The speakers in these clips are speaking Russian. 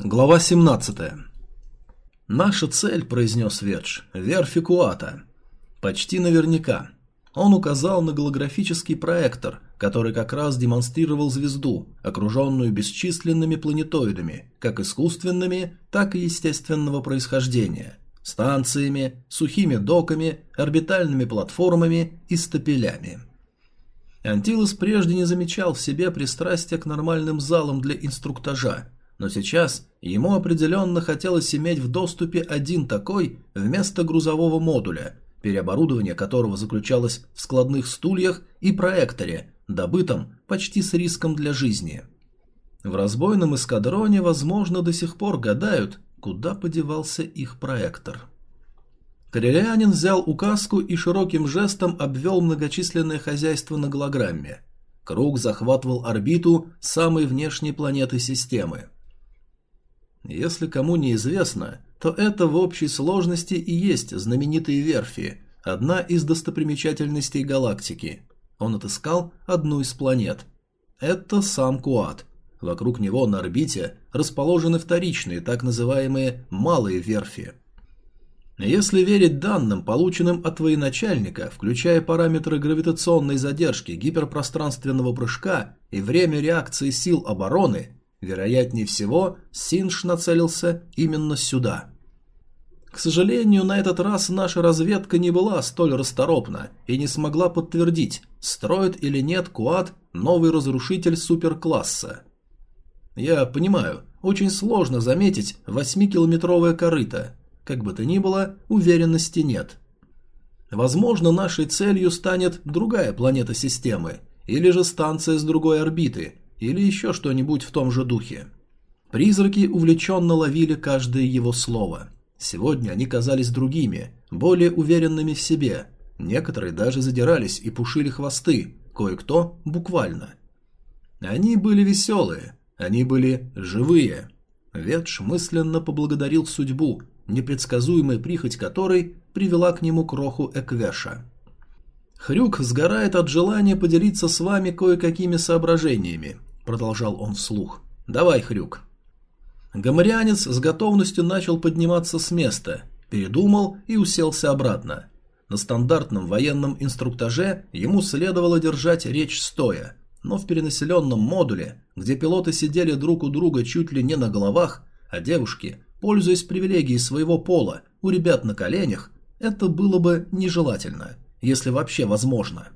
Глава 17. «Наша цель», – произнес Ведж, – «верфи Куата». Почти наверняка. Он указал на голографический проектор, который как раз демонстрировал звезду, окруженную бесчисленными планетоидами, как искусственными, так и естественного происхождения, станциями, сухими доками, орбитальными платформами и стапелями. Антилос прежде не замечал в себе пристрастия к нормальным залам для инструктажа, но сейчас ему определенно хотелось иметь в доступе один такой вместо грузового модуля, переоборудование которого заключалось в складных стульях и проекторе, добытом почти с риском для жизни. В разбойном эскадроне, возможно, до сих пор гадают, куда подевался их проектор. Корелианин взял указку и широким жестом обвел многочисленное хозяйство на голограмме. Круг захватывал орбиту самой внешней планеты системы. Если кому неизвестно, то это в общей сложности и есть знаменитые верфи, одна из достопримечательностей галактики. Он отыскал одну из планет. Это сам Куат. Вокруг него на орбите расположены вторичные, так называемые «малые верфи». Если верить данным, полученным от военачальника, включая параметры гравитационной задержки, гиперпространственного прыжка и время реакции сил обороны, Вероятнее всего, Синж нацелился именно сюда. К сожалению, на этот раз наша разведка не была столь расторопна и не смогла подтвердить, строит или нет Куат новый разрушитель суперкласса. Я понимаю, очень сложно заметить 8-километровое корыто. Как бы то ни было, уверенности нет. Возможно, нашей целью станет другая планета системы, или же станция с другой орбиты, или еще что-нибудь в том же духе. Призраки увлеченно ловили каждое его слово. Сегодня они казались другими, более уверенными в себе. Некоторые даже задирались и пушили хвосты, кое-кто буквально. Они были веселые, они были живые. Ветш мысленно поблагодарил судьбу, непредсказуемая прихоть которой привела к нему кроху Эквеша. Хрюк сгорает от желания поделиться с вами кое-какими соображениями, продолжал он вслух. Давай, Хрюк. Гоморянец с готовностью начал подниматься с места, передумал и уселся обратно. На стандартном военном инструктаже ему следовало держать речь стоя, но в перенаселенном модуле, где пилоты сидели друг у друга чуть ли не на головах, а девушки, пользуясь привилегией своего пола, у ребят на коленях, это было бы нежелательно если вообще возможно.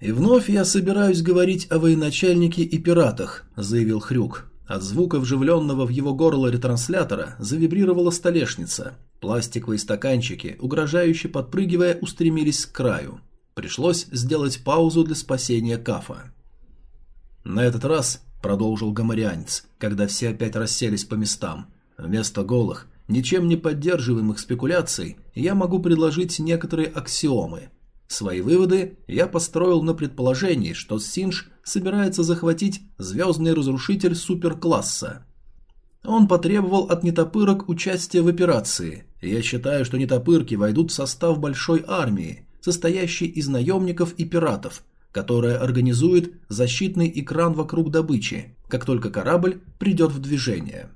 «И вновь я собираюсь говорить о военачальнике и пиратах», – заявил Хрюк. От звука вживленного в его горло ретранслятора завибрировала столешница. Пластиковые стаканчики, угрожающе подпрыгивая, устремились к краю. Пришлось сделать паузу для спасения Кафа. «На этот раз», – продолжил гоморианец, когда все опять расселись по местам, – «вместо голых, ничем не поддерживаемых спекуляций, я могу предложить некоторые аксиомы. Свои выводы я построил на предположении, что Синж собирается захватить звездный разрушитель суперкласса. Он потребовал от нетопырок участия в операции, я считаю, что нетопырки войдут в состав большой армии, состоящей из наемников и пиратов, которая организует защитный экран вокруг добычи, как только корабль придет в движение.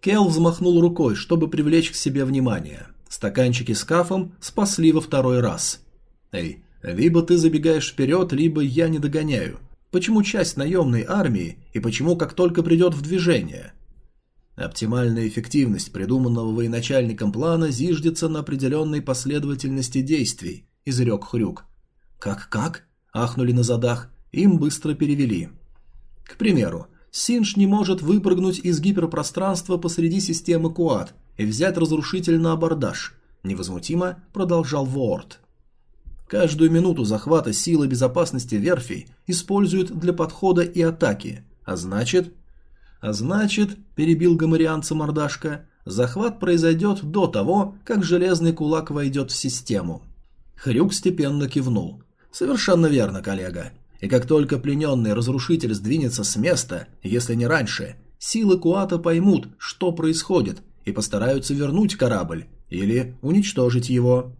Кел взмахнул рукой, чтобы привлечь к себе внимание. Стаканчики с кафом спасли во второй раз. «Эй, либо ты забегаешь вперед, либо я не догоняю. Почему часть наемной армии и почему как только придет в движение?» Оптимальная эффективность придуманного военачальником плана зиждется на определенной последовательности действий, изрек Хрюк. «Как-как?» – ахнули на задах, им быстро перевели. К примеру, Синж не может выпрыгнуть из гиперпространства посреди системы Куат и взять разрушитель на абордаж, невозмутимо продолжал Ворд. Каждую минуту захвата силы безопасности верфей используют для подхода и атаки, а значит... А значит, перебил гоморианца мордашка, захват произойдет до того, как железный кулак войдет в систему. Хрюк степенно кивнул. Совершенно верно, коллега и как только плененный разрушитель сдвинется с места, если не раньше, силы Куата поймут, что происходит, и постараются вернуть корабль или уничтожить его.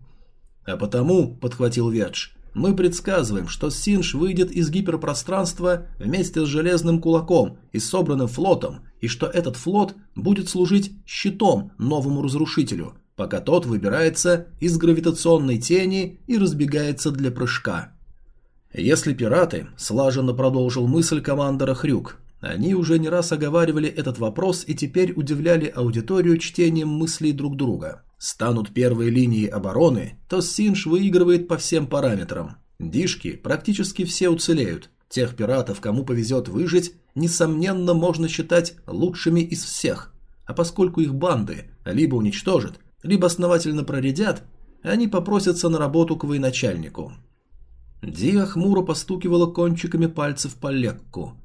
А потому, подхватил Вердж, Мы предсказываем, что Синж выйдет из гиперпространства вместе с Железным Кулаком и собранным флотом, и что этот флот будет служить щитом новому разрушителю, пока тот выбирается из гравитационной тени и разбегается для прыжка. Если пираты, слаженно продолжил мысль командора Хрюк, они уже не раз оговаривали этот вопрос и теперь удивляли аудиторию чтением мыслей друг друга. Станут первой линией обороны, то Синж выигрывает по всем параметрам. Дишки практически все уцелеют. Тех пиратов, кому повезет выжить, несомненно можно считать лучшими из всех. А поскольку их банды либо уничтожат, либо основательно проредят, они попросятся на работу к военачальнику. Диа хмуро постукивала кончиками пальцев по лекку.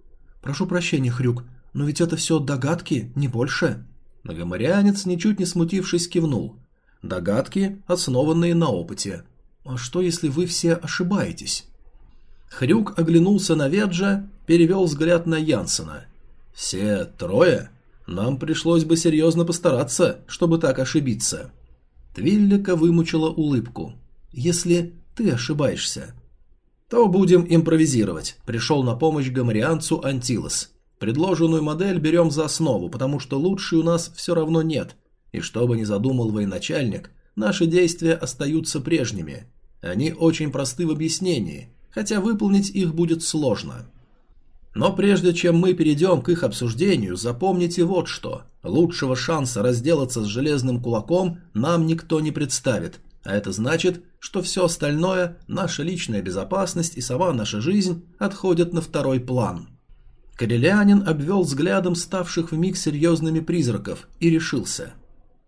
«Прошу прощения, Хрюк, но ведь это все догадки, не больше». Многоморянец, ничуть не смутившись, кивнул. «Догадки, основанные на опыте. А что, если вы все ошибаетесь?» Хрюк оглянулся на Веджа, перевел взгляд на Янсена. «Все трое? Нам пришлось бы серьезно постараться, чтобы так ошибиться». Твиллика вымучила улыбку. «Если ты ошибаешься, то будем импровизировать. Пришел на помощь гамарианцу Антилос. Предложенную модель берем за основу, потому что лучшей у нас все равно нет. И что бы ни задумал военачальник, наши действия остаются прежними. Они очень просты в объяснении, хотя выполнить их будет сложно. Но прежде чем мы перейдем к их обсуждению, запомните вот что. Лучшего шанса разделаться с железным кулаком нам никто не представит, а это значит, что все остальное, наша личная безопасность и сама наша жизнь отходят на второй план. Корелианин обвел взглядом ставших вмиг серьезными призраков и решился.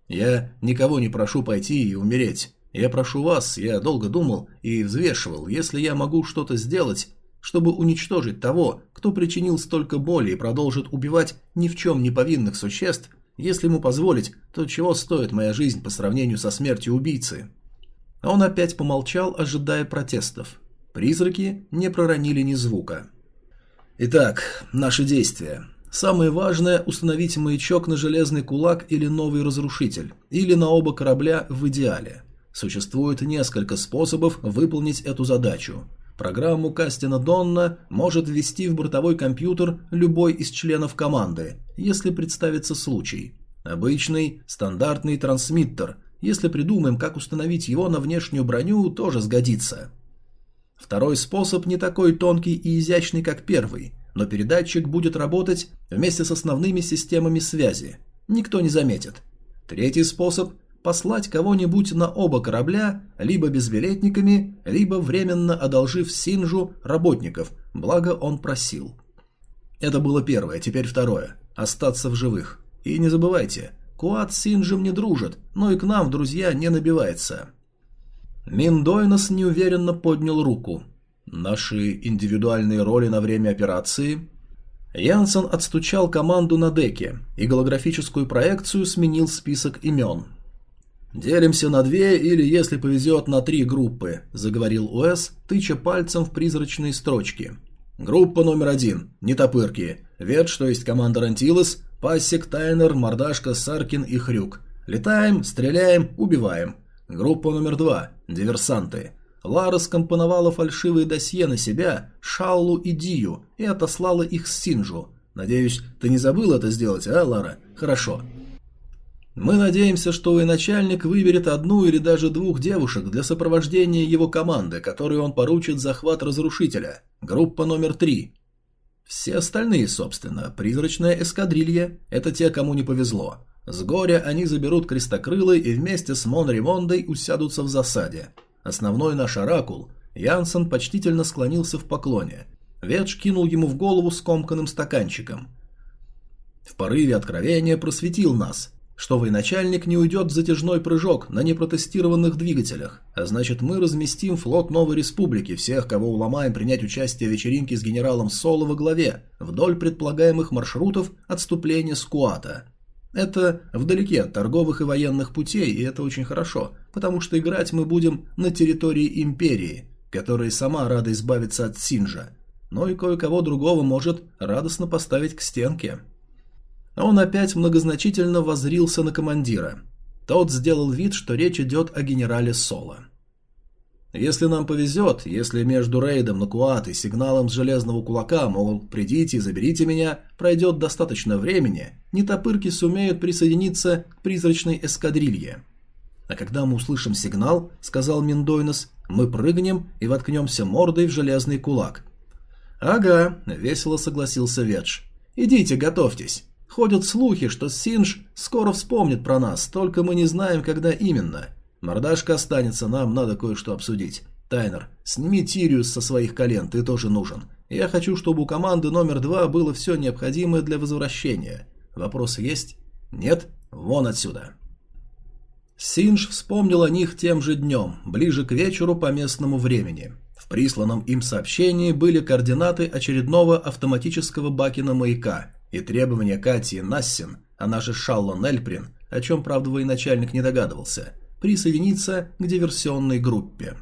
«Я никого не прошу пойти и умереть. Я прошу вас, я долго думал и взвешивал, если я могу что-то сделать, чтобы уничтожить того, кто причинил столько боли и продолжит убивать ни в чем не повинных существ, если ему позволить, то чего стоит моя жизнь по сравнению со смертью убийцы?» А он опять помолчал, ожидая протестов. Призраки не проронили ни звука. Итак, наши действия. Самое важное – установить маячок на железный кулак или новый разрушитель, или на оба корабля в идеале. Существует несколько способов выполнить эту задачу. Программу Кастина Донна может ввести в бортовой компьютер любой из членов команды, если представится случай. Обычный, стандартный трансмиттер, если придумаем, как установить его на внешнюю броню, тоже сгодится. Второй способ не такой тонкий и изящный, как первый, но передатчик будет работать вместе с основными системами связи. Никто не заметит. Третий способ – послать кого-нибудь на оба корабля, либо безбилетниками, либо временно одолжив Синжу работников, благо он просил. Это было первое, теперь второе – остаться в живых. И не забывайте, Куат с Синджем не дружит, но и к нам в друзья не набивается. Миндойнос неуверенно поднял руку. Наши индивидуальные роли на время операции... Янсен отстучал команду на деке, и голографическую проекцию сменил список имен. «Делимся на две или, если повезет, на три группы», – заговорил Уэс, тыча пальцем в призрачные строчки. «Группа номер один. Нетопырки. Ветш, то есть команда Антилос, Пассик, Тайнер, Мордашка, Саркин и Хрюк. Летаем, стреляем, убиваем. Группа номер два. Диверсанты. Лара скомпоновала фальшивые досье на себя, Шаллу и Дию и отослала их с Синджу. Надеюсь, ты не забыл это сделать, а, Лара? Хорошо. Мы надеемся, что начальник выберет одну или даже двух девушек для сопровождения его команды, которой он поручит захват разрушителя. Группа номер три. Все остальные, собственно, призрачная эскадрилья – это те, кому не повезло. С горя они заберут крестокрылы и вместе с Монремондой усядутся в засаде. Основной наш оракул, Янсен почтительно склонился в поклоне. Ветш кинул ему в голову скомканным стаканчиком. В порыве откровения просветил нас – что военачальник не уйдет в затяжной прыжок на непротестированных двигателях, а значит мы разместим флот Новой Республики, всех, кого уломаем принять участие в вечеринке с генералом Соло во главе, вдоль предполагаемых маршрутов отступления с Куата. Это вдалеке от торговых и военных путей, и это очень хорошо, потому что играть мы будем на территории Империи, которая сама рада избавиться от Синжа, но и кое-кого другого может радостно поставить к стенке. Он опять многозначительно возрился на командира. Тот сделал вид, что речь идет о генерале Соло. Если нам повезет, если между рейдом на Куат и сигналом с железного кулака, мол, придите и заберите меня, пройдет достаточно времени, нетопырки сумеют присоединиться к призрачной эскадрилье. А когда мы услышим сигнал, сказал Миндойнос, мы прыгнем и воткнемся мордой в железный кулак. Ага, весело согласился Ведж. Идите, готовьтесь. Ходят слухи, что Синж скоро вспомнит про нас, только мы не знаем, когда именно. Мордашка останется, нам надо кое-что обсудить. Тайнер, сними Тириус со своих колен, ты тоже нужен. Я хочу, чтобы у команды номер два было все необходимое для возвращения. Вопросы есть? Нет? Вон отсюда. Синж вспомнил о них тем же днем, ближе к вечеру по местному времени. В присланном им сообщении были координаты очередного автоматического Бакина маяка и требования Кати Нассин, она же Шаллон Эльприн, о чем, правда, военачальник не догадывался – присоединиться к диверсионной группе.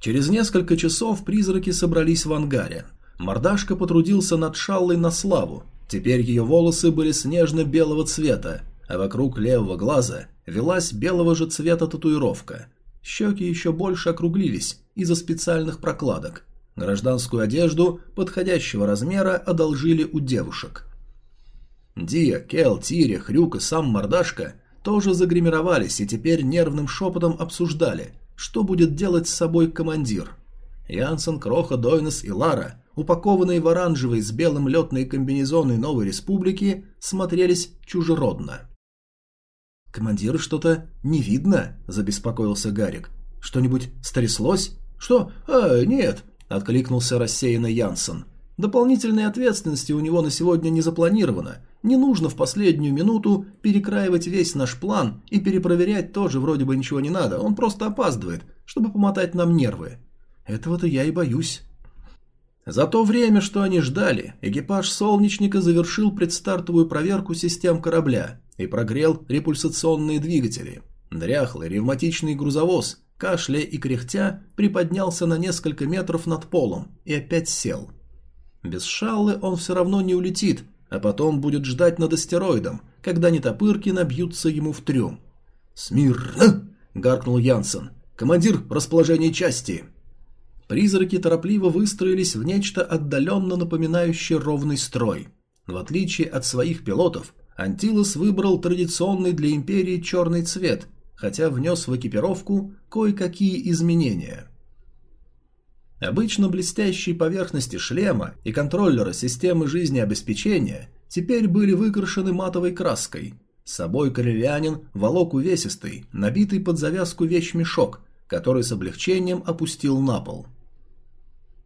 Через несколько часов призраки собрались в ангаре. Мордашка потрудился над шаллой на славу. Теперь ее волосы были снежно-белого цвета, а вокруг левого глаза велась белого же цвета татуировка. Щеки еще больше округлились из-за специальных прокладок. Гражданскую одежду подходящего размера одолжили у девушек. Дия, Кел, Тири, Хрюк и сам Мордашка тоже загримировались и теперь нервным шепотом обсуждали, что будет делать с собой командир. Янсен, Кроха, Дойнес и Лара, упакованные в оранжевые с белым летные комбинезоны Новой Республики, смотрелись чужеродно. «Командира что-то не видно?» – забеспокоился Гарик. «Что-нибудь стряслось?» «Что? А, нет!» – откликнулся рассеянно Янсен. «Дополнительной ответственности у него на сегодня не запланировано, не нужно в последнюю минуту перекраивать весь наш план и перепроверять тоже вроде бы ничего не надо, он просто опаздывает, чтобы помотать нам нервы. Этого-то я и боюсь. За то время, что они ждали, экипаж «Солнечника» завершил предстартовую проверку систем корабля и прогрел репульсационные двигатели. Дряхлый ревматичный грузовоз, кашляя и кряхтя, приподнялся на несколько метров над полом и опять сел. Без шаллы он все равно не улетит, а потом будет ждать над астероидом, когда нетопырки набьются ему в трюм. «Смирно!» — гаркнул Янсен. «Командир расположения части!» Призраки торопливо выстроились в нечто отдаленно напоминающее ровный строй. В отличие от своих пилотов, Антилос выбрал традиционный для Империи черный цвет, хотя внес в экипировку кое-какие изменения. Обычно блестящие поверхности шлема и контроллера системы жизнеобеспечения теперь были выкрашены матовой краской. С собой коррелянин волок увесистый, набитый под завязку вещмешок, который с облегчением опустил на пол.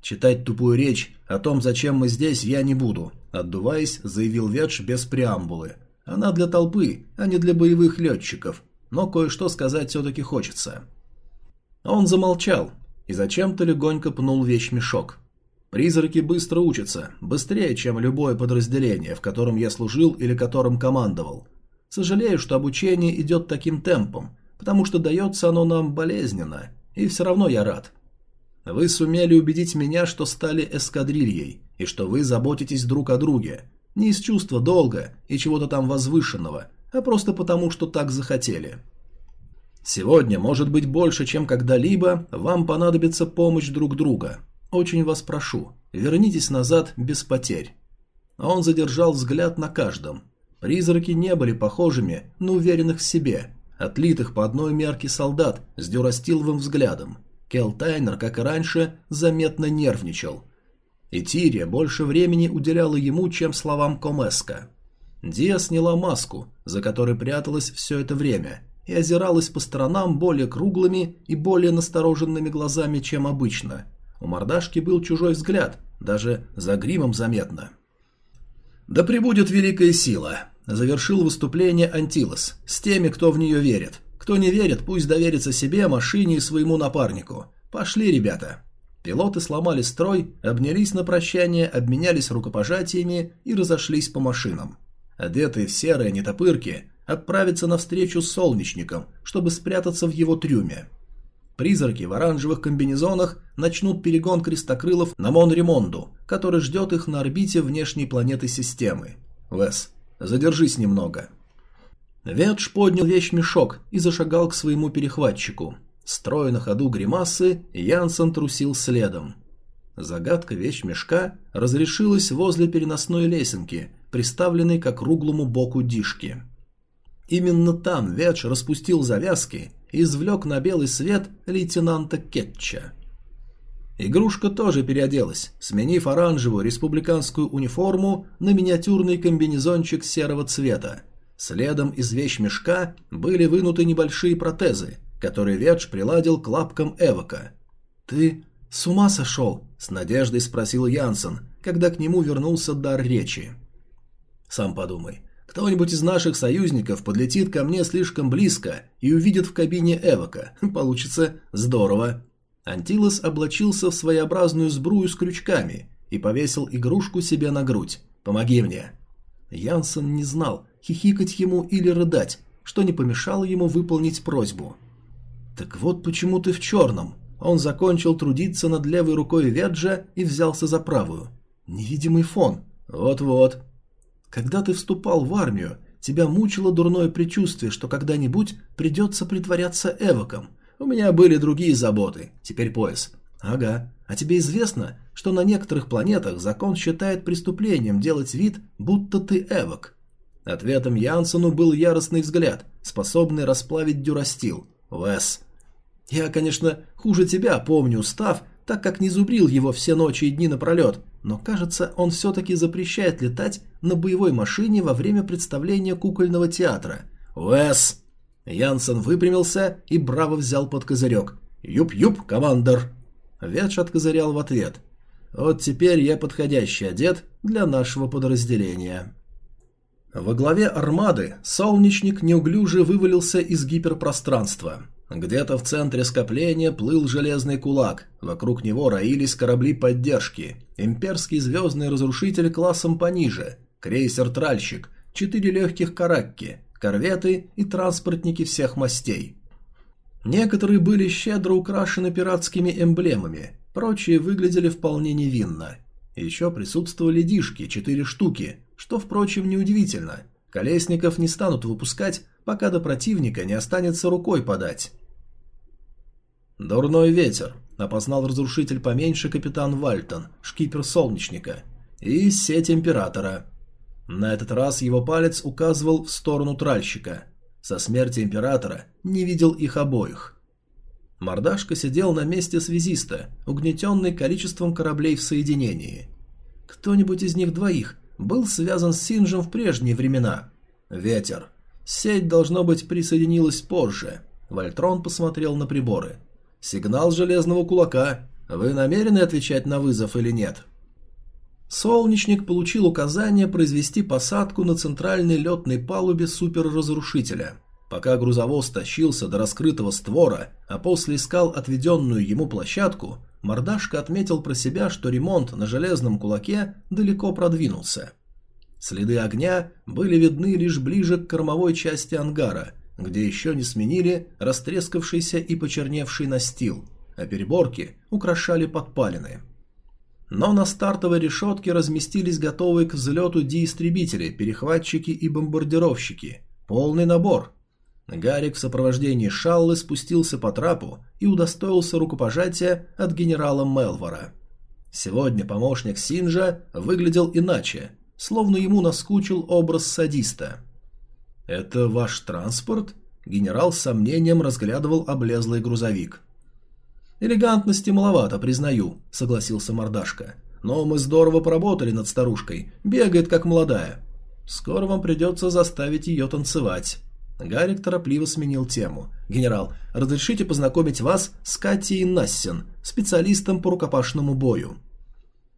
«Читать тупую речь о том, зачем мы здесь, я не буду», – отдуваясь, заявил Ветш без преамбулы. «Она для толпы, а не для боевых летчиков, но кое-что сказать все-таки хочется». Он замолчал, и зачем-то легонько пнул вещмешок. Призраки быстро учатся, быстрее, чем любое подразделение, в котором я служил или которым командовал. Сожалею, что обучение идет таким темпом, потому что дается оно нам болезненно, и все равно я рад. Вы сумели убедить меня, что стали эскадрильей, и что вы заботитесь друг о друге, не из чувства долга и чего-то там возвышенного, а просто потому, что так захотели. Сегодня, может быть больше, чем когда-либо, вам понадобится помощь друг друга. Очень вас прошу, вернитесь назад без потерь. Он задержал взгляд на каждом. Призраки не были похожими на уверенных в себе, отлитых по одной мерке солдат с дюрастиловым взглядом. Кел Тайнер, как и раньше, заметно нервничал. И Тирия больше времени уделяла ему, чем словам Комеска. Диа сняла маску, за которой пряталась все это время – и озиралась по сторонам более круглыми и более настороженными глазами, чем обычно. У мордашки был чужой взгляд, даже за гримом заметно. «Да пребудет великая сила!» – завершил выступление Антилос. «С теми, кто в нее верит. Кто не верит, пусть доверится себе, машине и своему напарнику. Пошли, ребята!» Пилоты сломали строй, обнялись на прощание, обменялись рукопожатиями и разошлись по машинам. Одетые в серые нетопырки, отправиться навстречу с солнечником, чтобы спрятаться в его трюме. Призраки в оранжевых комбинезонах начнут перегон крестокрылов на Монремонду, который ждет их на орбите внешней планеты системы. Вес, задержись немного. Ветш поднял вещмешок и зашагал к своему перехватчику. Строя на ходу гримасы, Янсен трусил следом. Загадка вещмешка разрешилась возле переносной лесенки, приставленной к округлому боку дишки. Именно там Ведж распустил завязки и извлек на белый свет лейтенанта Кетча. Игрушка тоже переоделась, сменив оранжевую республиканскую униформу на миниатюрный комбинезончик серого цвета. Следом из вещмешка были вынуты небольшие протезы, которые Ведж приладил к лапкам Эвока. «Ты с ума сошел?» – с надеждой спросил Янсен, когда к нему вернулся дар речи. «Сам подумай. Кто-нибудь из наших союзников подлетит ко мне слишком близко и увидит в кабине Эвока. Получится здорово». Антилос облачился в своеобразную сбрую с крючками и повесил игрушку себе на грудь. «Помоги мне!» Янсен не знал, хихикать ему или рыдать, что не помешало ему выполнить просьбу. «Так вот почему ты в черном». Он закончил трудиться над левой рукой Веджа и взялся за правую. «Невидимый фон. Вот-вот». «Когда ты вступал в армию, тебя мучило дурное предчувствие, что когда-нибудь придется притворяться эвоком. У меня были другие заботы. Теперь пояс. Ага. А тебе известно, что на некоторых планетах закон считает преступлением делать вид, будто ты эвок? Ответом Янсену был яростный взгляд, способный расплавить дюрастил. Вес. Я, конечно, хуже тебя помню устав, так как не зубрил его все ночи и дни напролет, но, кажется, он все-таки запрещает летать на боевой машине во время представления кукольного театра. Вес. Янсен выпрямился и браво взял под козырек. «Юп-юп, командор!» Ветш откозырял в ответ. «Вот теперь я подходящий одет для нашего подразделения». Во главе армады солнечник неуклюже вывалился из гиперпространства. Где-то в центре скопления плыл железный кулак, вокруг него роились корабли поддержки, имперский звездный разрушитель классом пониже, крейсер-тральщик, четыре легких каракки, корветы и транспортники всех мастей. Некоторые были щедро украшены пиратскими эмблемами, прочие выглядели вполне невинно. Еще присутствовали дишки, четыре штуки, что, впрочем, неудивительно. Колесников не станут выпускать, пока до противника не останется рукой подать. «Дурной ветер», — опознал разрушитель поменьше капитан Вальтон, шкипер Солнечника, и сеть Императора. На этот раз его палец указывал в сторону тральщика. Со смерти императора не видел их обоих. Мордашка сидел на месте связиста, угнетенный количеством кораблей в соединении. Кто-нибудь из них двоих был связан с Синжем в прежние времена. Ветер. Сеть, должно быть, присоединилась позже. Вольтрон посмотрел на приборы. Сигнал железного кулака. Вы намерены отвечать на вызов или нет? Солнечник получил указание произвести посадку на центральной летной палубе суперразрушителя. Пока грузовоз тащился до раскрытого створа, а после искал отведенную ему площадку, Мордашка отметил про себя, что ремонт на железном кулаке далеко продвинулся. Следы огня были видны лишь ближе к кормовой части ангара, где еще не сменили растрескавшийся и почерневший настил, а переборки украшали подпалины. Но на стартовой решетке разместились готовые к взлету диистребители, перехватчики и бомбардировщики. Полный набор. Гарик в сопровождении Шаллы спустился по трапу и удостоился рукопожатия от генерала Мелвора. Сегодня помощник Синжа выглядел иначе, словно ему наскучил образ садиста. «Это ваш транспорт?» Генерал с сомнением разглядывал облезлый грузовик. «Элегантности маловато, признаю», — согласился мордашка. «Но мы здорово поработали над старушкой. Бегает, как молодая. Скоро вам придется заставить ее танцевать». Гарик торопливо сменил тему. «Генерал, разрешите познакомить вас с Катей Нассен, специалистом по рукопашному бою».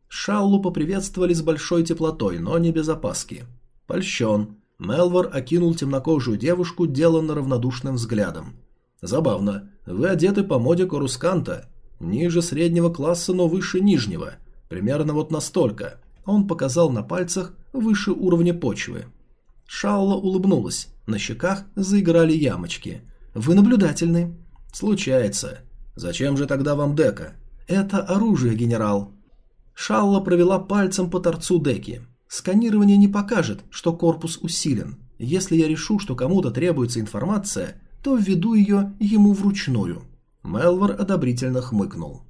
Шаллу поприветствовали с большой теплотой, но не без опаски. Польщен. Мелвор окинул темнокожую девушку деланно равнодушным взглядом. Забавно. Вы одеты по моде Корусканта. Ниже среднего класса, но выше нижнего. Примерно вот настолько. Он показал на пальцах выше уровня почвы. Шалла улыбнулась. На щеках заиграли ямочки. «Вы наблюдательны». «Случается. Зачем же тогда вам дека?» «Это оружие, генерал». Шалла провела пальцем по торцу деки. «Сканирование не покажет, что корпус усилен. Если я решу, что кому-то требуется информация, то введу ее ему вручную. Мелвор одобрительно хмыкнул.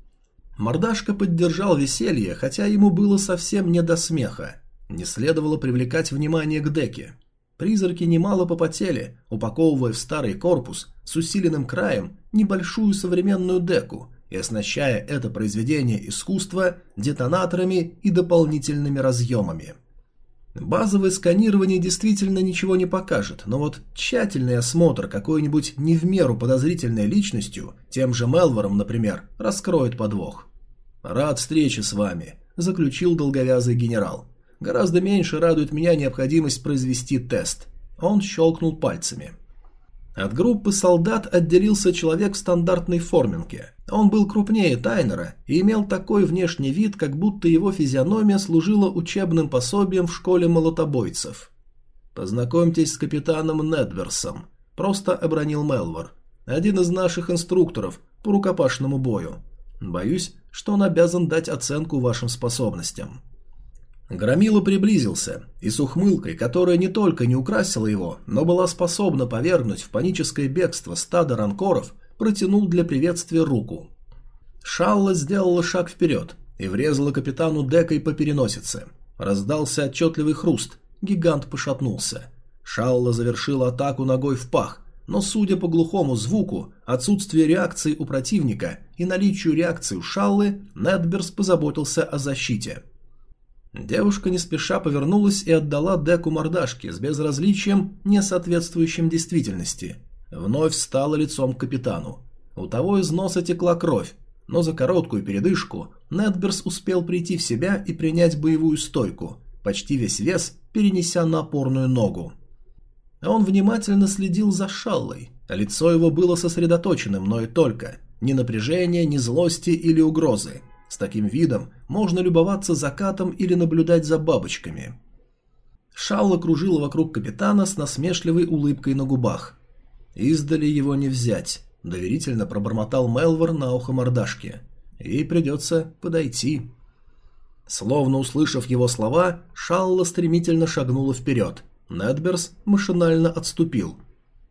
Мордашка поддержал веселье, хотя ему было совсем не до смеха. Не следовало привлекать внимание к деке. Призраки немало попотели, упаковывая в старый корпус с усиленным краем небольшую современную деку и оснащая это произведение искусства детонаторами и дополнительными разъемами. Базовое сканирование действительно ничего не покажет, но вот тщательный осмотр какой-нибудь не в меру подозрительной личностью, тем же Мелвором, например, раскроет подвох. «Рад встрече с вами», – заключил долговязый генерал. Гораздо меньше радует меня необходимость произвести тест. Он щелкнул пальцами. От группы солдат отделился человек в стандартной форменке. Он был крупнее Тайнера и имел такой внешний вид, как будто его физиономия служила учебным пособием в школе молотобойцев. «Познакомьтесь с капитаном Недверсом», – просто обронил Мелвор. «Один из наших инструкторов по рукопашному бою. Боюсь, что он обязан дать оценку вашим способностям». Громила приблизился, и с ухмылкой, которая не только не украсила его, но была способна повергнуть в паническое бегство стадо ранкоров, протянул для приветствия руку. Шалла сделала шаг вперед и врезала капитану декой по переносице. Раздался отчетливый хруст, гигант пошатнулся. Шалла завершила атаку ногой в пах, но судя по глухому звуку, отсутствие реакции у противника и наличию реакции у Шаллы, Недберс позаботился о защите – Девушка не спеша повернулась и отдала Деку мордашки с безразличием, не соответствующим действительности. Вновь встала лицом к капитану. У того из носа текла кровь, но за короткую передышку Недберс успел прийти в себя и принять боевую стойку, почти весь вес перенеся на опорную ногу. Он внимательно следил за Шаллой. Лицо его было сосредоточенным, но и только. Ни напряжения, ни злости или угрозы. С таким видом можно любоваться закатом или наблюдать за бабочками. Шалла кружила вокруг капитана с насмешливой улыбкой на губах. «Издали его не взять», — доверительно пробормотал Мелвор на ухо мордашки. «Ей придется подойти». Словно услышав его слова, Шалла стремительно шагнула вперед. Недберс машинально отступил.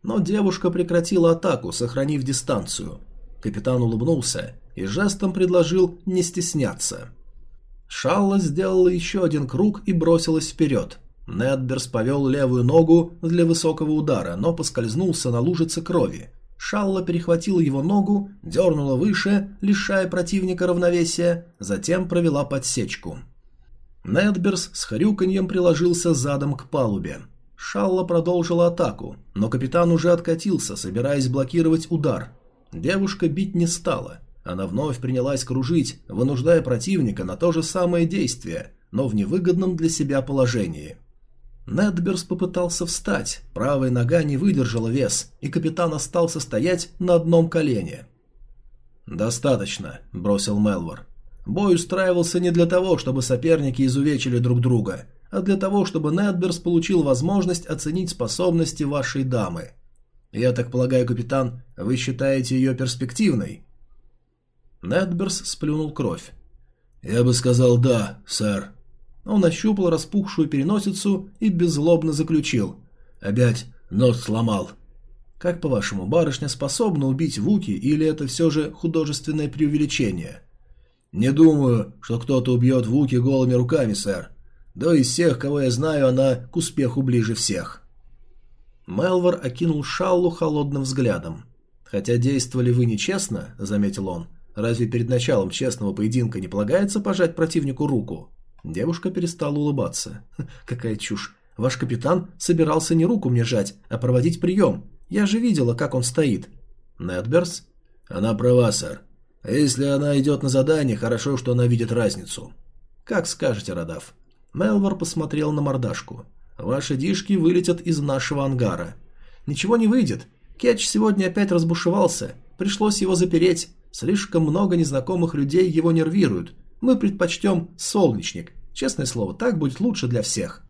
Но девушка прекратила атаку, сохранив дистанцию. Капитан улыбнулся и жестом предложил не стесняться. Шалла сделала еще один круг и бросилась вперед. Недберс повел левую ногу для высокого удара, но поскользнулся на лужице крови. Шалла перехватила его ногу, дернула выше, лишая противника равновесия, затем провела подсечку. Недберс с хрюканьем приложился задом к палубе. Шалла продолжила атаку, но капитан уже откатился, собираясь блокировать удар. Девушка бить не стала – она вновь принялась кружить, вынуждая противника на то же самое действие, но в невыгодном для себя положении. Недберс попытался встать, правая нога не выдержала вес, и капитан остался стоять на одном колене. «Достаточно», – бросил Мелвор. Бой устраивался не для того, чтобы соперники изувечили друг друга, а для того, чтобы Недберс получил возможность оценить способности вашей дамы. Я так полагаю, капитан, вы считаете ее перспективной? Недберс сплюнул кровь. «Я бы сказал да, сэр». Он ощупал распухшую переносицу и беззлобно заключил. «Опять нос сломал». «Как по-вашему, барышня способна убить Вуки или это все же художественное преувеличение?» «Не думаю, что кто-то убьет Вуки голыми руками, сэр. Да из всех, кого я знаю, она к успеху ближе всех». Мелвор окинул Шаллу холодным взглядом. «Хотя действовали вы нечестно», — заметил он, Разве перед началом честного поединка не полагается пожать противнику руку? Девушка перестала улыбаться. Какая чушь. Ваш капитан собирался не руку мне жать, а проводить прием. Я же видела, как он стоит. Недберс? Она права, сэр. Если она идет на задание, хорошо, что она видит разницу. Как скажете, Радав. Мелвор посмотрел на мордашку. Ваши дишки вылетят из нашего ангара. Ничего не выйдет. Кетч сегодня опять разбушевался. Пришлось его запереть. Слишком много незнакомых людей его нервируют. Мы предпочтем солнечник. Честное слово, так будет лучше для всех.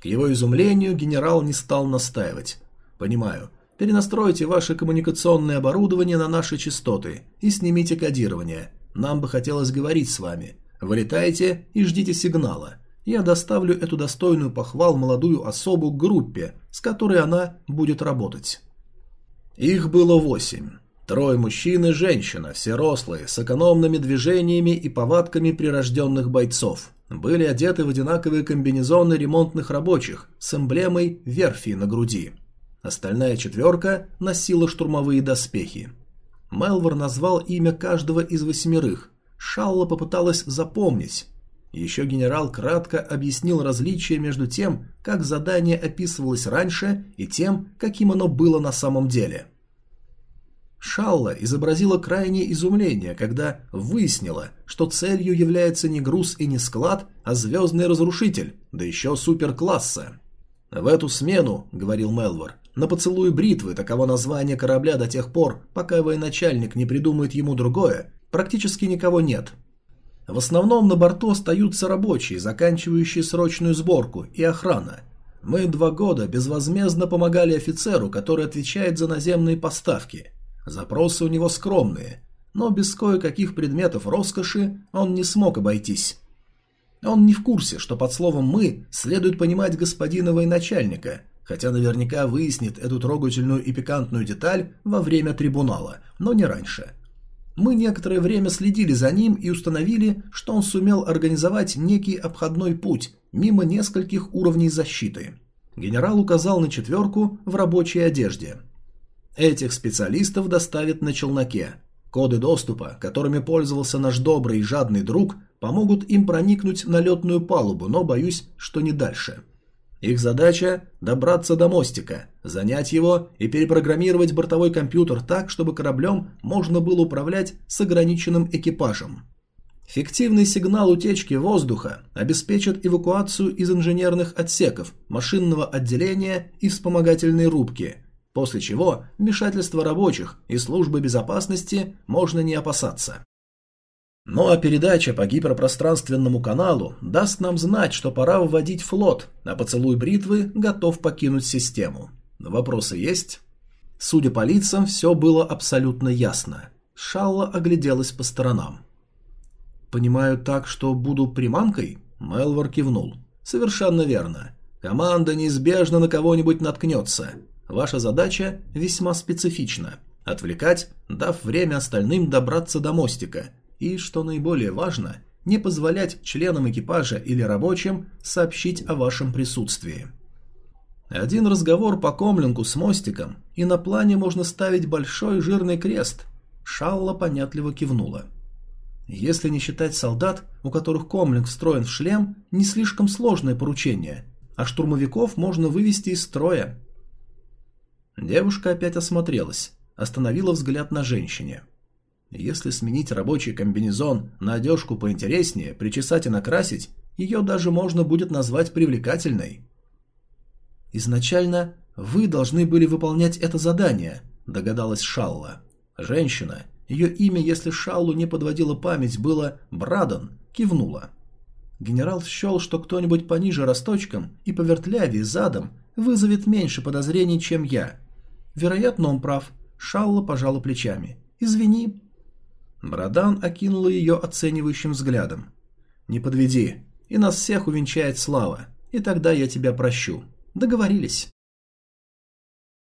К его изумлению генерал не стал настаивать. Понимаю. Перенастройте ваше коммуникационное оборудование на наши частоты и снимите кодирование. Нам бы хотелось говорить с вами. Вылетайте и ждите сигнала. Я доставлю эту достойную похвал молодую особу группе, с которой она будет работать. Их было восемь. Трое мужчин и женщина, все рослые, с экономными движениями и повадками прирожденных бойцов. Были одеты в одинаковые комбинезоны ремонтных рабочих с эмблемой верфи на груди. Остальная четверка носила штурмовые доспехи. Мелвор назвал имя каждого из восьмерых. Шалла попыталась запомнить. Еще генерал кратко объяснил различия между тем, как задание описывалось раньше, и тем, каким оно было на самом деле – Шалла изобразила крайнее изумление, когда выяснила, что целью является не груз и не склад, а звездный разрушитель, да еще суперкласса. «В эту смену», — говорил Мелвор, — «на поцелуй бритвы, таково название корабля до тех пор, пока военачальник не придумает ему другое, практически никого нет». В основном на борту остаются рабочие, заканчивающие срочную сборку, и охрана. Мы два года безвозмездно помогали офицеру, который отвечает за наземные поставки – Запросы у него скромные, но без кое-каких предметов роскоши он не смог обойтись. Он не в курсе, что под словом «мы» следует понимать господина военачальника, хотя наверняка выяснит эту трогательную и пикантную деталь во время трибунала, но не раньше. Мы некоторое время следили за ним и установили, что он сумел организовать некий обходной путь мимо нескольких уровней защиты. Генерал указал на четверку в рабочей одежде – Этих специалистов доставят на челноке. Коды доступа, которыми пользовался наш добрый и жадный друг, помогут им проникнуть на летную палубу, но боюсь, что не дальше. Их задача – добраться до мостика, занять его и перепрограммировать бортовой компьютер так, чтобы кораблем можно было управлять с ограниченным экипажем. Фиктивный сигнал утечки воздуха обеспечит эвакуацию из инженерных отсеков, машинного отделения и вспомогательной рубки – после чего вмешательства рабочих и службы безопасности можно не опасаться. Ну а передача по гиперпространственному каналу даст нам знать, что пора вводить флот, а поцелуй бритвы готов покинуть систему. Вопросы есть? Судя по лицам, все было абсолютно ясно. Шалла огляделась по сторонам. «Понимаю так, что буду приманкой?» Мелвор кивнул. «Совершенно верно. Команда неизбежно на кого-нибудь наткнется. Ваша задача весьма специфична – отвлекать, дав время остальным добраться до мостика, и, что наиболее важно, не позволять членам экипажа или рабочим сообщить о вашем присутствии. Один разговор по комлинку с мостиком, и на плане можно ставить большой жирный крест. Шалла понятливо кивнула. Если не считать солдат, у которых комлинг встроен в шлем, не слишком сложное поручение, а штурмовиков можно вывести из строя. Девушка опять осмотрелась, остановила взгляд на женщине. Если сменить рабочий комбинезон на одежку поинтереснее, причесать и накрасить, ее даже можно будет назвать привлекательной. «Изначально вы должны были выполнять это задание», – догадалась Шалла. Женщина, ее имя, если Шаллу не подводила память, было Брадан, кивнула. Генерал счел, что кто-нибудь пониже росточком и повертлявее задом вызовет меньше подозрений, чем я, Вероятно, он прав. Шалла пожала плечами. «Извини». Брадан окинула ее оценивающим взглядом. «Не подведи, и нас всех увенчает слава, и тогда я тебя прощу. Договорились».